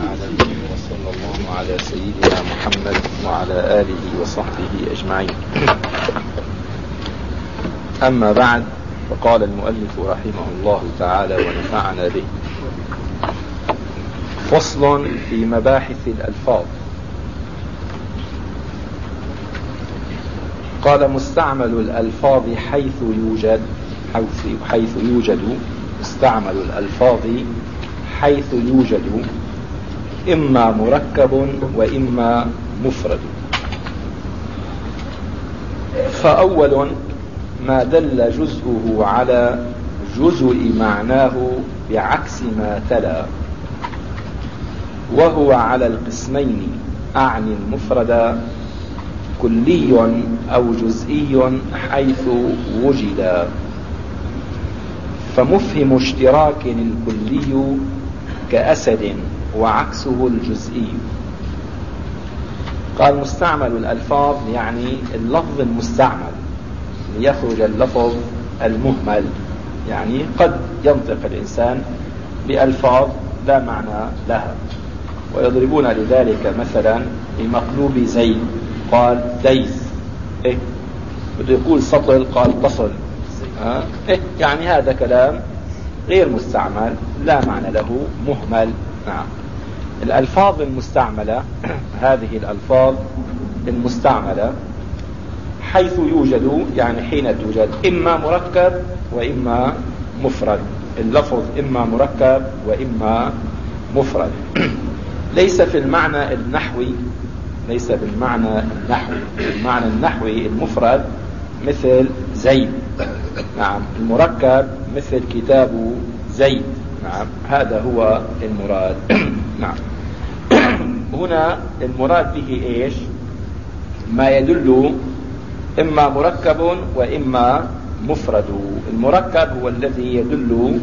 العالمين وصلى الله على سيدنا محمد وعلى آله وصحبه أجمعين. أما بعد فقال المؤلف رحمه الله تعالى ونفعنا به. فصل في مباحث الألفاظ. قال مستعمل الألفاظ حيث يوجد حيث يوجد مستعمل الألفاظ حيث يوجد إما مركب وإما مفرد. فأول ما دل جزءه على جزء معناه بعكس ما تلا وهو على القسمين أعني المفرد كلي أو جزئي حيث وجد. فمفهم اشتراك الكلي كأسد. وعكسه الجزئي. قال مستعمل الألفاظ يعني اللفظ المستعمل ليخرج اللفظ المهمل يعني قد ينطق الإنسان بألفاظ لا معنى لها. ويضربون لذلك مثلا بمقلوب زيد قال ديس إيه؟ بده يقول سطل قال ها؟ إيه؟ يعني هذا كلام غير مستعمل لا معنى له مهمل نعم. الألفاظ المستعملة هذه الألفاظ المستعملة حيث يوجد يعني حين توجد إما مركب وإما مفرد. اللفظ إما مركب وإما مفرد. ليس في المعنى النحوي ليس بالمعنى النحوي. المعنى النحوي المفرد مثل زيد. نعم. المركب مثل كتاب زيد. نعم. هذا هو المراد. نعم. هنا المراد به إيش؟ ما يدل إما مركب وإما مفرد. المركب هو الذي يدل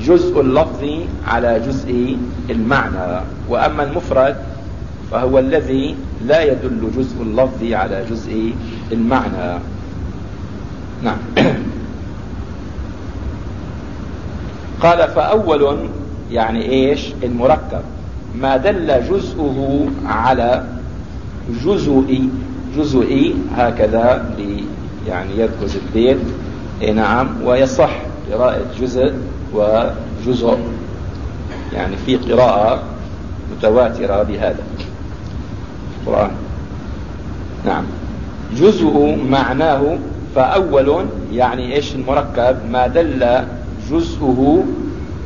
جزء اللفظ على جزء المعنى. وأما المفرد فهو الذي لا يدل جزء اللفظ على جزء المعنى. نعم. قال فأول يعني إيش؟ المركب. ما دل جزءه على جزء جزء هكذا يعني يركز البيت اي نعم ويصح قراءة جزء وجزء يعني في قراءة متواترة بهذا القرآن. نعم. جزء معناه فأول يعني إيش المركب؟ ما دل جزءه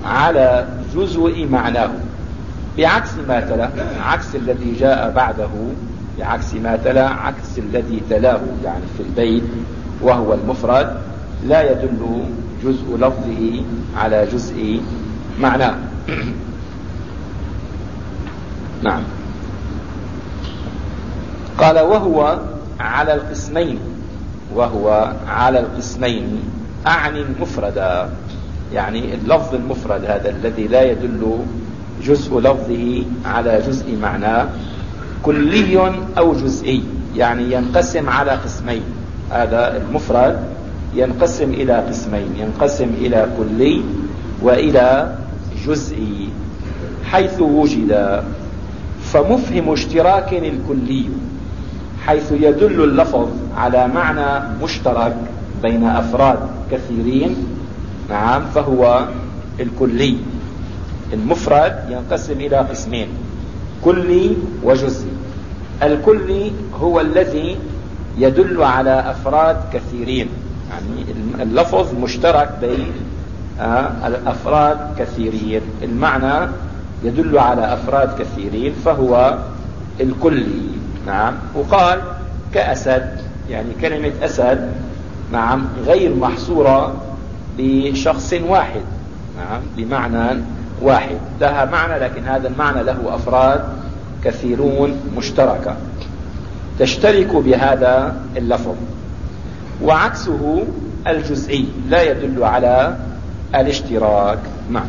على جزء معناه. بعكس ما تلا عكس الذي جاء بعده بعكس ما تلا عكس الذي تلاه يعني في البيت وهو المفرد لا يدل جزء لفظه على جزء معناه. نعم. قال وهو على القسمين وهو على القسمين أعني المفرد يعني اللفظ المفرد هذا الذي لا يدل جزء لفظه على جزء معناه كلي أو جزئي يعني ينقسم على قسمين. هذا المفرد ينقسم إلى قسمين ينقسم إلى كلي وإلى جزئي حيث وجد. فمفهم اشتراك الكلي حيث يدل اللفظ على معنى مشترك بين أفراد كثيرين نعم فهو الكلي. المفرد ينقسم إلى قسمين كلي وجزئي الكلي هو الذي يدل على أفراد كثيرين يعني اللفظ مشترك بين آه، الأفراد كثيرين. المعنى يدل على أفراد كثيرين فهو الكلي. نعم. وقال كأسد يعني كلمة أسد نعم غير محصورة بشخص واحد. نعم بمعنى واحد. لها معنى لكن هذا المعنى له أفراد كثيرون مشتركة. تشترك بهذا اللفظ. وعكسه الجزئي لا يدل على الاشتراك نعم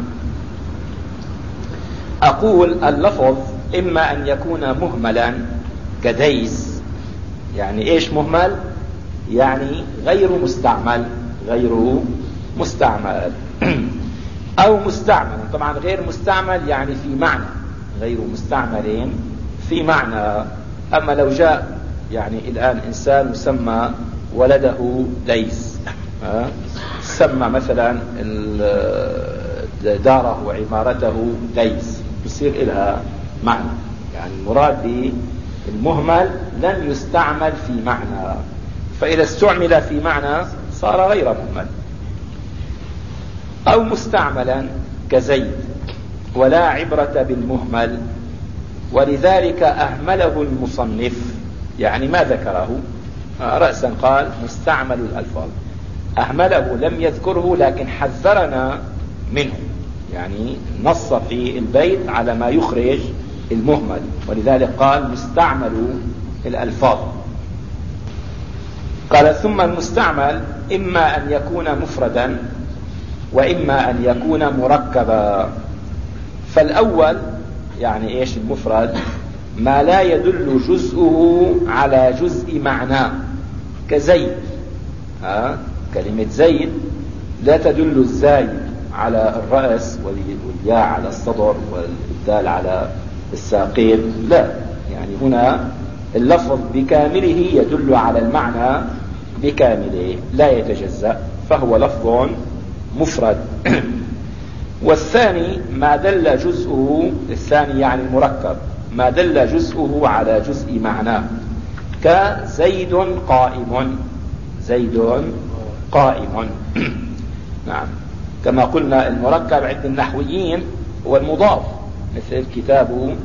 أقول اللفظ إما أن يكون مهملا كديس. يعني إيش مهمل؟ يعني غير مستعمل غير مستعمل. أو مستعمل. طبعا غير مستعمل يعني في معنى. غير مستعمل في معنى. أما لو جاء يعني الآن إنسان يسمى ولده ديس سمى مثلا داره وعمارته ديس يصير لها معنى. يعني المراد بالمهمل لم يستعمل في معنى. فإذا استعمل في معنى صار غير مهمل. أو مستعملا كزيد ولا عبرة بالمهمل. ولذلك أهمله المصنف يعني ما ذكره رأسا قال مستعمل الألفاظ. أهمله لم يذكره لكن حذرنا منه. يعني نص في البيت على ما يخرج المهمل. ولذلك قال مستعمل الألفاظ. قال ثم المستعمل إما أن يكون مفردا وإما أن يكون مركبا. فالأول يعني إيش المفرد؟ ما لا يدل جزءه على جزء معناه كزيد. ها؟ كلمة زيد لا تدل الزاي على الرأس والياء على الصدر والدال على الساقين لا. يعني هنا اللفظ بكامله يدل على المعنى بكامله لا يتجزأ فهو لفظ مفرد. والثاني ما دل جزءه الثاني يعني المركب ما دل جزءه على جزء معناه. كزيد قائم زيد قائم. نعم. كما قلنا المركب عند النحويين هو المضاف مثل كتاب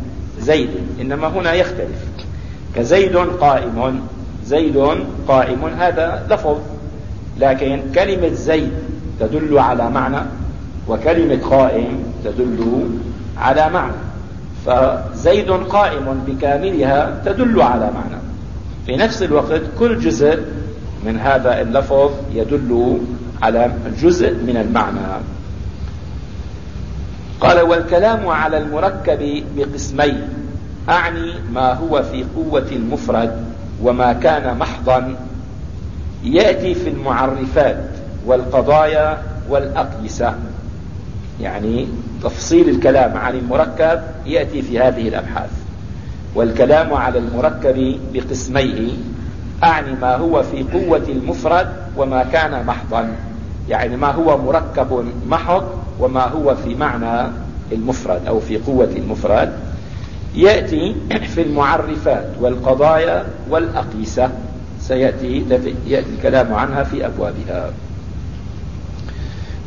زيد إنما هنا يختلف. كزيد قائم زيد قائم هذا لفظ. لكن كلمة زيد تدل على معنى وكلمة قائم تدل على معنى. فزيد قائم بكاملها تدل على معنى. في نفس الوقت كل جزء من هذا اللفظ يدل على جزء من المعنى. قال والكلام على المركب بقسمين. أعني ما هو في قوة المفرد وما كان محضا. يأتي في المعرفات. والقضايا والأقيسة يعني تفصيل الكلام عن المركب يأتي في هذه الأبحاث. والكلام على المركب بقسميه أعني ما هو في قوة المفرد وما كان محضا. يعني ما هو مركب محض وما هو في معنى المفرد أو في قوة المفرد. يأتي في المعرفات والقضايا والأقيسة سيأتي يأتي الكلام عنها في أبوابها.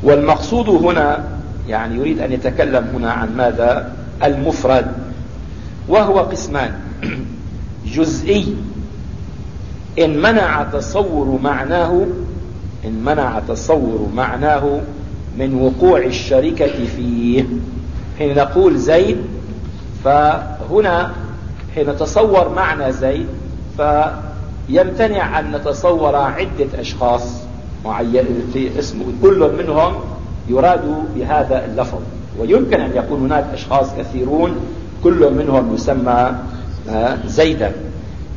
والمقصود هنا يعني يريد أن يتكلم هنا عن ماذا؟ المفرد وهو قسمان. جزئي. إن منع تصور معناه إن منع تصور معناه من وقوع الشركة فيه. حين نقول زيد فهنا حين نتصور معنى زيد فيمتنع أن نتصور عدة أشخاص. معين في اسمه. كل منهم يراد بهذا اللفظ. ويمكن أن يكون هناك أشخاص كثيرون كل منهم يسمى آه، زيدا.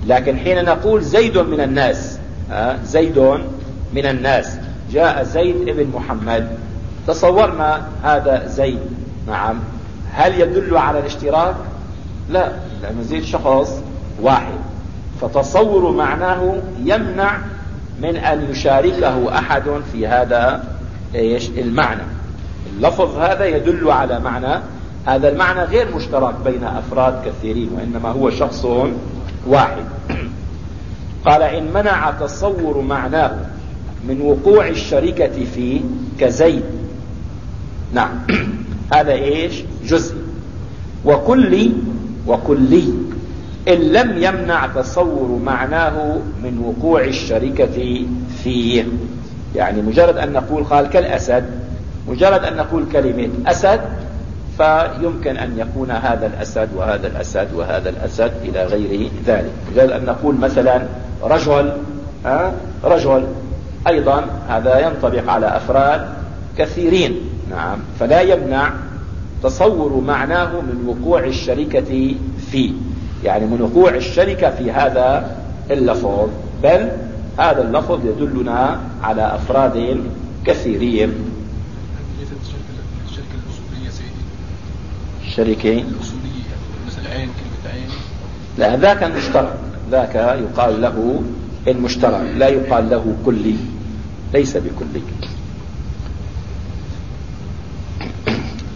لكن حين نقول زيد من الناس آه، زيد من الناس جاء زيد ابن محمد. تصورنا هذا زيد. نعم. هل يدل على الاشتراك؟ لا لأنه زيد شخص واحد. فتصور معناه يمنع من أن يشاركه أحد في هذا المعنى. اللفظ هذا يدل على معنى هذا المعنى غير مشترك بين أفراد كثيرين وإنما هو شخص واحد. قال إن منع تصور معناه من وقوع الشركة فيه كزيد. نعم. هذا إيش؟ جزء. وكلي وكلي. إن لم يمنع تصور معناه من وقوع الشركة فيه. يعني مجرد أن نقول قال كالأسد مجرد أن نقول كلمة أسد فيمكن أن يكون هذا الأسد وهذا الأسد وهذا الأسد إلى غير ذلك. مجرد أن نقول مثلا رجل أه؟ رجل. أيضا هذا ينطبق على أفراد كثيرين. نعم. فلا يمنع تصور معناه من وقوع الشركة فيه. يعني من وقوع الشركة في هذا اللفظ بل هذا اللفظ يدلنا على أفراد كثيرين. الشركة لا ذاك المشترك ذاك يقال له المشترك لا يقال له كلي. ليس بكلي.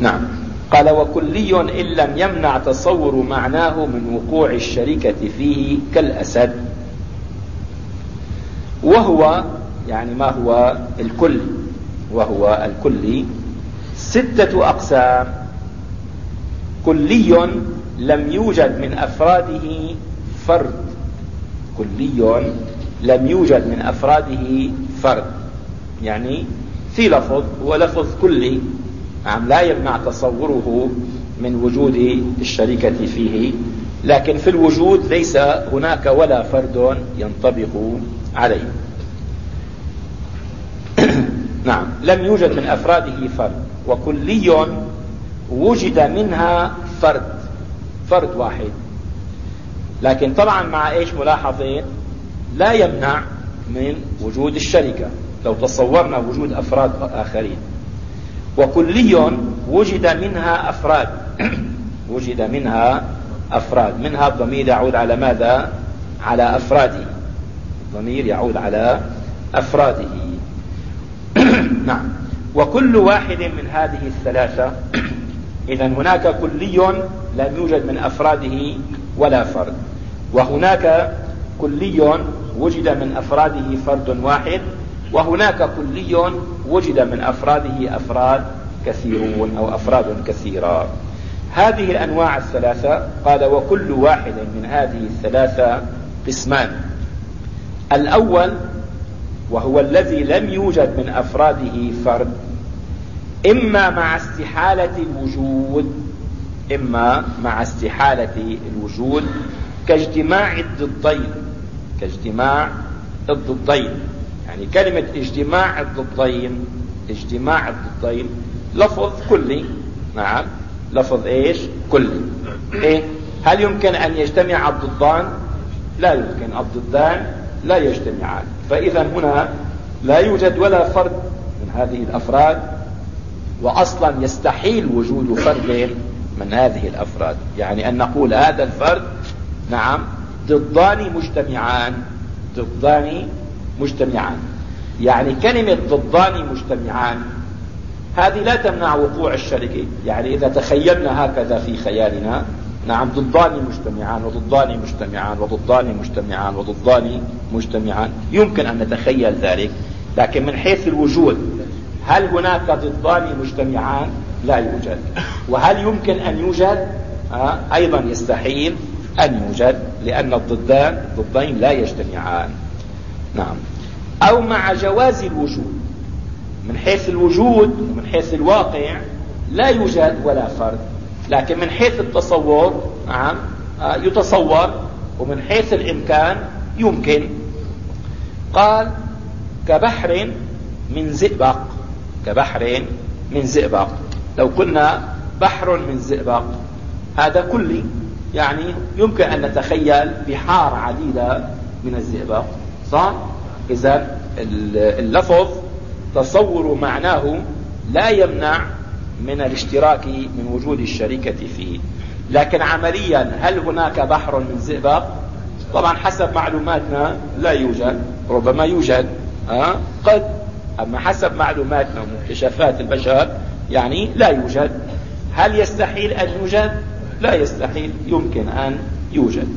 نعم. قال وكلي إن لم يمنع تصور معناه من وقوع الشركة فيه كالأسد. وهو يعني ما هو؟ الكل. وهو الكلي ستة أقسام. كلي لم يوجد من أفراده فرد. كلي لم يوجد من أفراده فرد. يعني في لفظ هو لفظ كلي. نعم لا يمنع تصوره من وجود الشركة فيه لكن في الوجود ليس هناك ولا فرد ينطبق عليه. نعم لم يوجد من أفراده فرد وكلي وجد منها فرد فرد واحد. لكن طبعا مع إيش ملاحظين؟ لا يمنع من وجود الشركة لو تصورنا وجود أفراد آخرين. وكلي وجد منها أفراد. وجد منها أفراد. منها الضمير يعود على ماذا؟ على أفراده. الضمير يعود على أفراده. نعم. وكل واحد من هذه الثلاثة إذا هناك كلي لم يوجد من أفراده ولا فرد. وهناك كلي وجد من أفراده فرد واحد. وهناك كلي وجد من أفراده أفراد كثيرون أو أفراد كثيرة. هذه الأنواع الثلاثة قال وكل واحد من هذه الثلاثة قسمان. الأول وهو الذي لم يوجد من أفراده فرد إما مع استحالة الوجود إما مع استحالة الوجود كاجتماع الضدين كاجتماع الضدين. يعني كلمة اجتماع الضدين اجتماع الضدين لفظ كلي نعم. لفظ إيش؟ كلي. إيه؟ هل يمكن أن يجتمع الضدان؟ لا يمكن. الضدان لا يجتمعان. فإذا هنا لا يوجد ولا فرد من هذه الأفراد واصلا يستحيل وجود فرد من هذه الأفراد. يعني أن نقول هذا الفرد نعم ضدان مجتمعان ضدان مجتمعان. يعني كلمة ضدان مجتمعان هذه لا تمنع وقوع الشركة يعني إذا تخيلنا هكذا في خيالنا نعم ضدان مجتمعان وضدان مجتمعان وضدان مجتمعان وضدان مجتمعان. يمكن أن نتخيل ذلك لكن من حيث الوجود هل هناك ضدان مجتمعان؟ لا يوجد. وهل يمكن أن يوجد؟ آه أيضا يستحيل أن يوجد لأن الضدان ضدين لا يجتمعان. نعم. أو مع جواز الوجود. من حيث الوجود ومن حيث الواقع لا يوجد ولا فرد. لكن من حيث التصور نعم آه، يتصور ومن حيث الإمكان يمكن. قال كبحر من زئبق. كبحر من زئبق. لو قلنا بحر من زئبق هذا كلي يعني يمكن أن نتخيل بحار عديدة من الزئبق. صح؟ إذا اللفظ تصور معناه لا يمنع من الاشتراك من وجود الشركة فيه. لكن عمليا هل هناك بحر من زئبق طبعا حسب معلوماتنا لا يوجد ربما يوجد أه؟ قد. أما حسب معلوماتنا ومكتشفات البشر يعني لا يوجد. هل يستحيل أن يوجد؟ لا يستحيل يمكن أن يوجد.